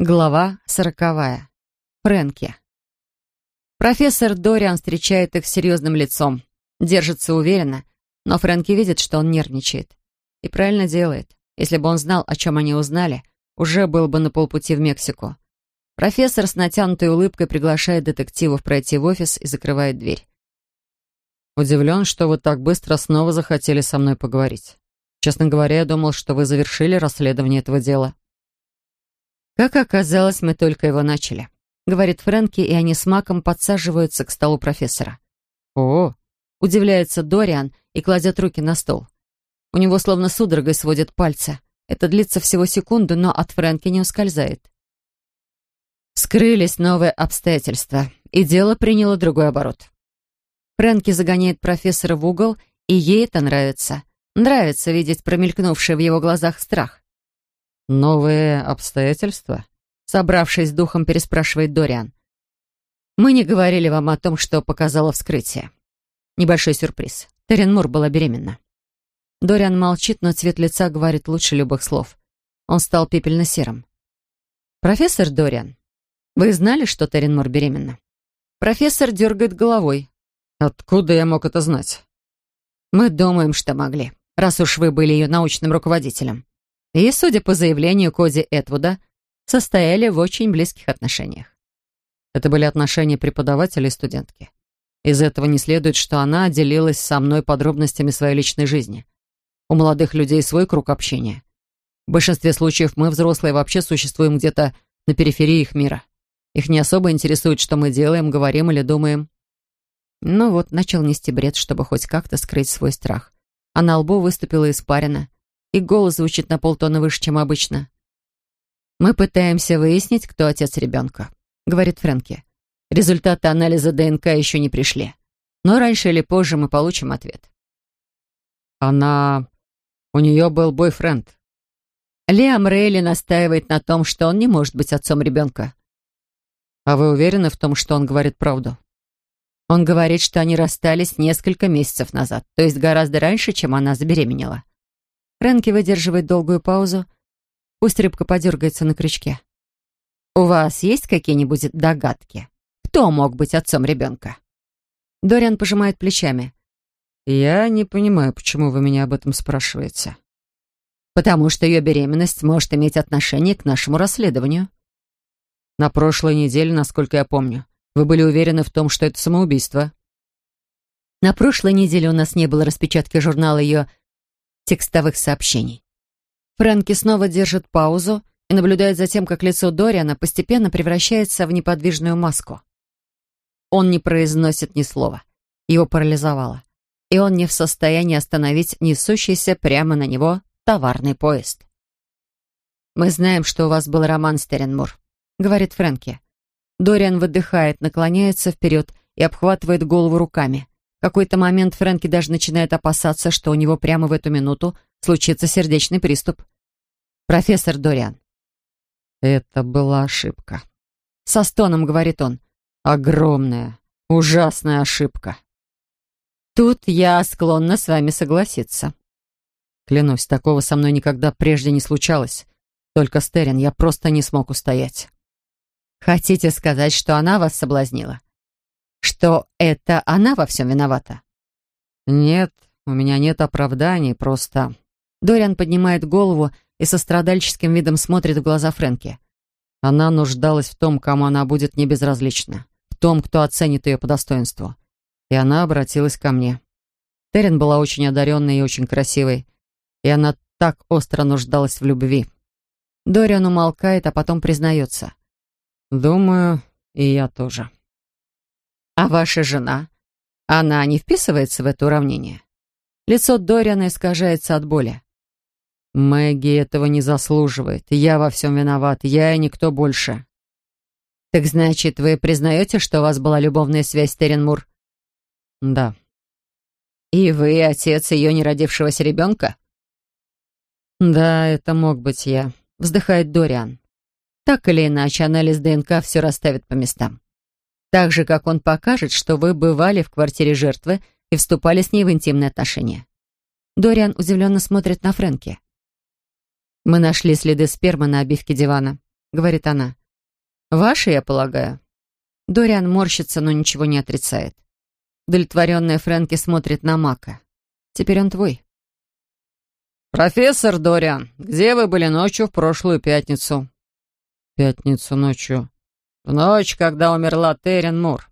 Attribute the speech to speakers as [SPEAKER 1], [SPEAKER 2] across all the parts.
[SPEAKER 1] Глава сороковая. Фрэнки. Профессор Дориан встречает их с серьезным лицом. Держится уверенно, но Фрэнки видит, что он нервничает. И правильно делает. Если бы он знал, о чем они узнали, уже был бы на полпути в Мексику. Профессор с натянутой улыбкой приглашает детективов пройти в офис и закрывает дверь.
[SPEAKER 2] «Удивлен, что вы так быстро снова захотели со мной поговорить. Честно говоря, я думал, что вы завершили расследование этого дела».
[SPEAKER 1] «Как оказалось, мы только его начали», — говорит Фрэнки, и они с Маком подсаживаются к столу профессора.
[SPEAKER 2] «О!»
[SPEAKER 1] — удивляется Дориан и кладет руки на стол. У него словно судорогой сводят пальцы. Это длится всего секунду, но от Фрэнки не ускользает. Скрылись новые обстоятельства, и дело приняло другой оборот. Фрэнки загоняет профессора в угол, и ей это нравится. Нравится видеть промелькнувший в его глазах страх.
[SPEAKER 2] «Новые обстоятельства?»
[SPEAKER 1] Собравшись духом, переспрашивает Дориан. «Мы не говорили вам о том, что показало вскрытие. Небольшой сюрприз. Терен Мур была беременна». Дориан молчит, но цвет лица говорит лучше любых слов. Он стал пепельно-серым. «Профессор Дориан, вы знали, что Терен Мур беременна?» Профессор дергает головой.
[SPEAKER 2] «Откуда я мог это знать?»
[SPEAKER 1] «Мы думаем, что могли, раз уж вы были ее научным руководителем и, судя по заявлению Коди Этвуда, состояли в очень близких отношениях.
[SPEAKER 2] Это были отношения преподавателя и студентки. Из этого не следует, что она делилась со мной подробностями своей личной жизни. У молодых людей свой круг общения. В большинстве случаев мы, взрослые, вообще существуем где-то на периферии их мира. Их не особо интересует, что мы делаем, говорим или думаем.
[SPEAKER 1] Ну вот, начал нести бред, чтобы хоть как-то скрыть свой страх. А на лбу выступила испарина, и голос звучит на полтона выше, чем обычно. «Мы пытаемся выяснить, кто отец ребенка», — говорит Фрэнки. «Результаты анализа ДНК еще не пришли, но раньше или позже мы получим ответ».
[SPEAKER 2] «Она... у нее был бойфренд».
[SPEAKER 1] Лиам Рейли настаивает на том, что он не может быть отцом ребенка.
[SPEAKER 2] «А вы уверены в том, что он говорит правду?»
[SPEAKER 1] Он говорит, что они расстались несколько месяцев назад, то есть гораздо раньше, чем она забеременела. Фрэнки выдерживает долгую паузу. Пусть рыбка подергается на крючке. «У вас есть какие-нибудь догадки? Кто мог быть отцом ребенка?» Дориан пожимает плечами.
[SPEAKER 2] «Я не понимаю, почему вы меня об этом спрашиваете».
[SPEAKER 1] «Потому что ее беременность может иметь отношение к нашему расследованию».
[SPEAKER 2] «На прошлой неделе, насколько я помню, вы были уверены в том, что это самоубийство».
[SPEAKER 1] «На прошлой неделе у нас не было распечатки журнала ее текстовых сообщений. Фрэнки снова держит паузу и наблюдает за тем, как лицо Дориана постепенно превращается в неподвижную маску. Он не произносит ни слова. Его парализовало. И он не в состоянии остановить несущийся прямо на него товарный поезд. «Мы знаем, что у вас был роман с Теренмур», — говорит Фрэнки. Дориан выдыхает, наклоняется вперед и обхватывает голову руками какой-то момент Фрэнки даже начинает опасаться, что у него прямо в эту минуту случится сердечный приступ. «Профессор Дориан».
[SPEAKER 2] «Это была ошибка», —
[SPEAKER 1] со стоном говорит он.
[SPEAKER 2] «Огромная, ужасная ошибка».
[SPEAKER 1] «Тут я склонна с вами согласиться».
[SPEAKER 2] Клянусь, такого со мной никогда прежде не случалось. Только Стерин, я просто не смог устоять.
[SPEAKER 1] «Хотите сказать, что она вас соблазнила?» Что это она во всем виновата?
[SPEAKER 2] Нет, у меня нет оправданий, просто...
[SPEAKER 1] Дориан поднимает голову и со страдальческим видом смотрит в глаза Фрэнки.
[SPEAKER 2] Она нуждалась в том, кому она будет не безразлична, в том, кто оценит ее по достоинству. И она обратилась ко мне. Терен была очень одаренной и очень красивой, и она так остро нуждалась в любви.
[SPEAKER 1] Дориан умолкает, а потом признается.
[SPEAKER 2] «Думаю, и я тоже».
[SPEAKER 1] А ваша жена? Она не вписывается в это уравнение? Лицо Дориана искажается от боли.
[SPEAKER 2] Мэгги этого не заслуживает. Я во всем виноват. Я и никто больше.
[SPEAKER 1] Так значит, вы признаете, что у вас была любовная связь с Терен Мур?
[SPEAKER 2] Да.
[SPEAKER 1] И вы отец ее неродившегося ребенка?
[SPEAKER 2] Да, это мог быть я.
[SPEAKER 1] Вздыхает Дориан. Так или иначе, анализ ДНК все расставит по местам. Так же, как он покажет, что вы бывали в квартире жертвы и вступали с ней в интимные отношения. Дориан удивленно смотрит на Фрэнки. «Мы нашли следы спермы на обивке дивана», — говорит она. «Ваши, я полагаю». Дориан морщится, но ничего не отрицает. Удовлетворенная Фрэнки смотрит на Мака. «Теперь он твой».
[SPEAKER 2] «Профессор Дориан, где вы были ночью в прошлую пятницу?»
[SPEAKER 3] «Пятницу ночью».
[SPEAKER 2] «В ночь, когда умерла Террен Мур».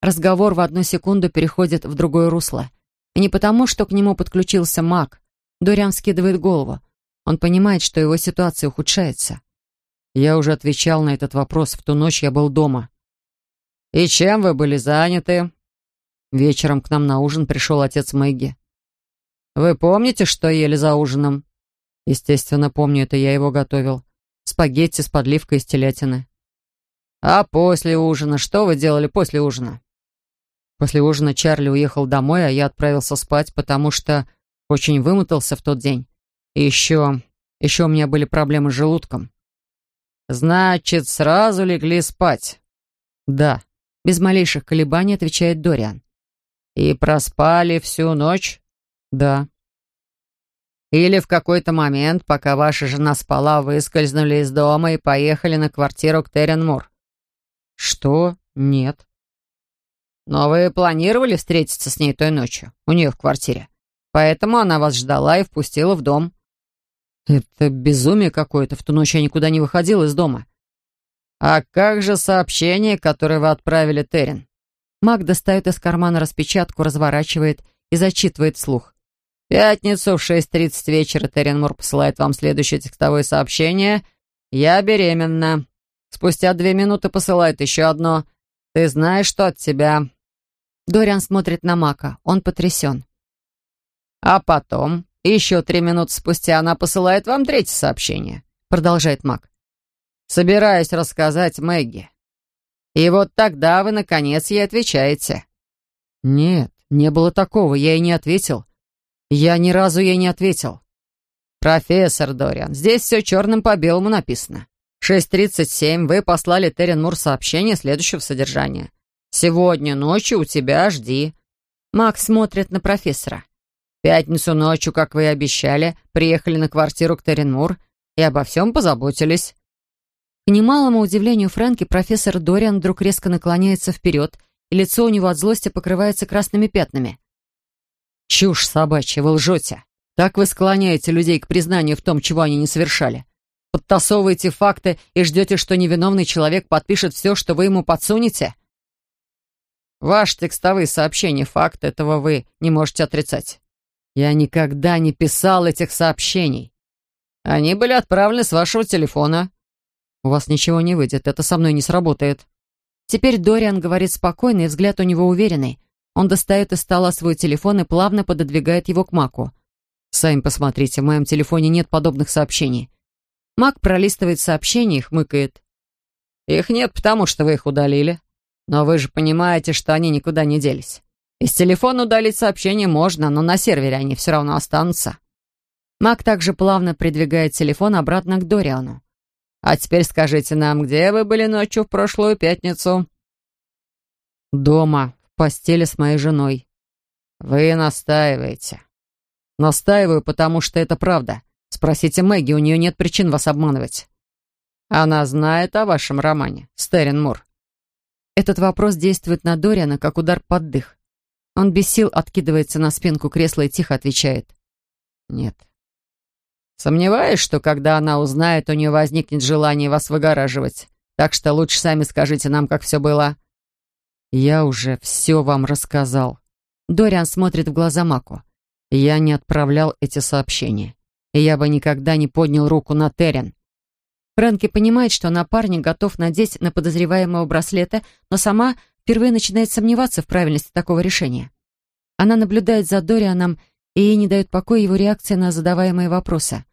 [SPEAKER 1] Разговор в одну секунду переходит в другое русло. И не потому, что к нему подключился Мак. Дориан скидывает голову. Он понимает, что его ситуация ухудшается.
[SPEAKER 3] Я уже отвечал на этот вопрос. В ту ночь я был дома.
[SPEAKER 2] «И чем вы были заняты?»
[SPEAKER 3] Вечером к нам на ужин пришел отец Мэгги.
[SPEAKER 2] «Вы помните, что ели за ужином?»
[SPEAKER 3] Естественно, помню, это я его готовил. Спагетти с подливкой из телятины.
[SPEAKER 2] «А после ужина? Что вы делали после ужина?»
[SPEAKER 3] После ужина Чарли уехал домой, а я отправился спать, потому что очень вымотался в тот день. И еще... еще у меня были проблемы с желудком.
[SPEAKER 2] «Значит, сразу легли спать?»
[SPEAKER 3] «Да», — без малейших колебаний отвечает Дориан.
[SPEAKER 2] «И проспали всю ночь?»
[SPEAKER 3] «Да».
[SPEAKER 2] «Или в какой-то момент, пока ваша жена спала, выскользнули из дома и поехали на квартиру к Террен Мур?»
[SPEAKER 3] «Что? Нет».
[SPEAKER 2] «Но вы планировали встретиться с ней той ночью, у нее в квартире? Поэтому она вас ждала и впустила в дом».
[SPEAKER 3] Это безумие какое-то. В ту ночь я никуда не выходил из дома.
[SPEAKER 2] А как же сообщение, которое вы отправили Терен?
[SPEAKER 1] Мак достает из кармана распечатку, разворачивает и зачитывает вслух.
[SPEAKER 2] «Пятницу в 6.30 вечера Терен Мур посылает вам следующее текстовое сообщение. Я беременна. Спустя две минуты посылает еще одно. Ты знаешь, что от тебя...»
[SPEAKER 1] Дориан смотрит на Мака. Он потрясен.
[SPEAKER 2] «А потом еще три минуты спустя она посылает вам третье сообщение», — продолжает Мак. «Собираюсь рассказать Мэгги. И вот тогда вы, наконец, ей отвечаете».
[SPEAKER 3] «Нет, не было такого, я ей не ответил. Я ни разу ей не ответил».
[SPEAKER 2] «Профессор Дориан, здесь все черным по белому написано. 6.37 вы послали Террен Мур сообщение следующего содержания. «Сегодня ночью у тебя жди».
[SPEAKER 1] Макс смотрит на профессора
[SPEAKER 2] пятницу ночью, как вы и обещали, приехали на квартиру к Теренмур и обо всем позаботились».
[SPEAKER 1] К немалому удивлению Фрэнки, профессор Дориан вдруг резко наклоняется вперед, и лицо у него от злости покрывается красными пятнами.
[SPEAKER 3] «Чушь собачья, вы лжете. Так вы склоняете людей к признанию в том, чего они не совершали. Подтасовываете факты и ждете, что невиновный человек подпишет все, что вы ему подсунете?»
[SPEAKER 2] «Ваши текстовые сообщения, факт этого вы не можете отрицать.
[SPEAKER 3] Я никогда не писал этих сообщений.
[SPEAKER 2] Они были отправлены с вашего телефона.
[SPEAKER 3] У вас ничего не выйдет, это со мной не сработает.
[SPEAKER 1] Теперь Дориан говорит спокойно, и взгляд у него уверенный. Он достает из стола свой телефон и плавно пододвигает его к Маку.
[SPEAKER 3] «Сами посмотрите, в моем телефоне нет подобных сообщений».
[SPEAKER 1] Мак пролистывает сообщения и хмыкает.
[SPEAKER 2] «Их нет, потому что вы их удалили. Но вы же понимаете, что они никуда не делись. Из телефона удалить сообщения можно, но на сервере они все равно останутся.
[SPEAKER 1] Мак также плавно придвигает телефон обратно к Дориану.
[SPEAKER 2] «А теперь скажите нам, где вы были ночью в прошлую пятницу?»
[SPEAKER 3] «Дома, в постели с моей женой».
[SPEAKER 2] «Вы настаиваете».
[SPEAKER 3] «Настаиваю, потому что это правда. Спросите Мэгги, у нее нет причин вас обманывать».
[SPEAKER 2] «Она знает о вашем романе, Стерин Мур».
[SPEAKER 1] Этот вопрос действует на Дориана, как удар под дых. Он без сил откидывается на спинку кресла и тихо отвечает.
[SPEAKER 2] «Нет». «Сомневаюсь, что когда она узнает, у нее возникнет желание вас выгораживать. Так что лучше сами скажите нам, как все было».
[SPEAKER 3] «Я уже все вам рассказал».
[SPEAKER 1] Дориан смотрит в глаза Маку.
[SPEAKER 3] «Я не отправлял эти сообщения. Я бы никогда не поднял руку на Терен».
[SPEAKER 1] Фрэнки понимает, что напарник готов надеть на подозреваемого браслета, но сама впервые начинает сомневаться в правильности такого решения. Она наблюдает за Дорианом, и ей не дает покоя его реакция на задаваемые вопросы.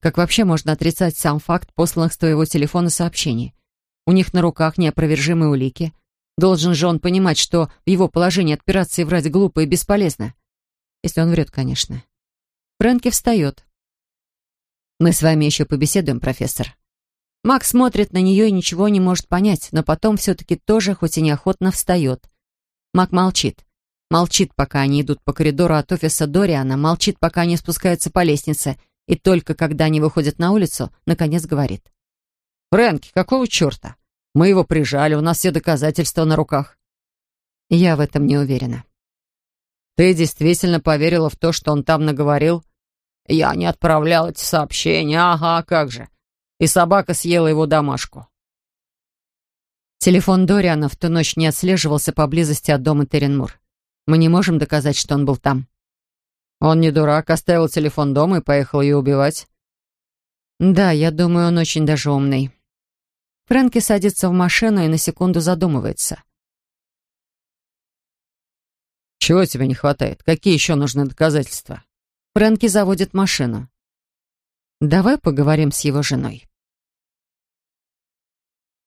[SPEAKER 1] Как вообще можно отрицать сам факт посланных с твоего телефона сообщений? У них на руках неопровержимые улики. Должен же он понимать, что в его положении отпираться и врать глупо и бесполезно. Если он врет, конечно. Фрэнки встает. «Мы с вами еще побеседуем, профессор», Макс смотрит на нее и ничего не может понять, но потом все-таки тоже, хоть и неохотно, встает. Мак молчит. Молчит, пока они идут по коридору от офиса Дориана, молчит, пока они спускаются по лестнице, и только когда они выходят на улицу, наконец говорит.
[SPEAKER 3] «Фрэнки, какого черта? Мы его прижали, у нас все доказательства на руках».
[SPEAKER 1] «Я в этом не уверена».
[SPEAKER 3] «Ты действительно поверила в то, что он там наговорил?» «Я не отправлял эти сообщения, ага, как же. И собака съела его домашку».
[SPEAKER 1] Телефон Дориана в ту ночь не отслеживался поблизости от дома Теренмур. Мы не можем доказать, что он был там.
[SPEAKER 3] Он не дурак, оставил телефон дома и поехал ее убивать.
[SPEAKER 1] Да, я думаю, он очень даже умный. Фрэнки садится в машину и на секунду задумывается.
[SPEAKER 3] Чего тебе не хватает? Какие еще нужны доказательства?
[SPEAKER 1] Фрэнки заводит машину. Давай поговорим с его женой.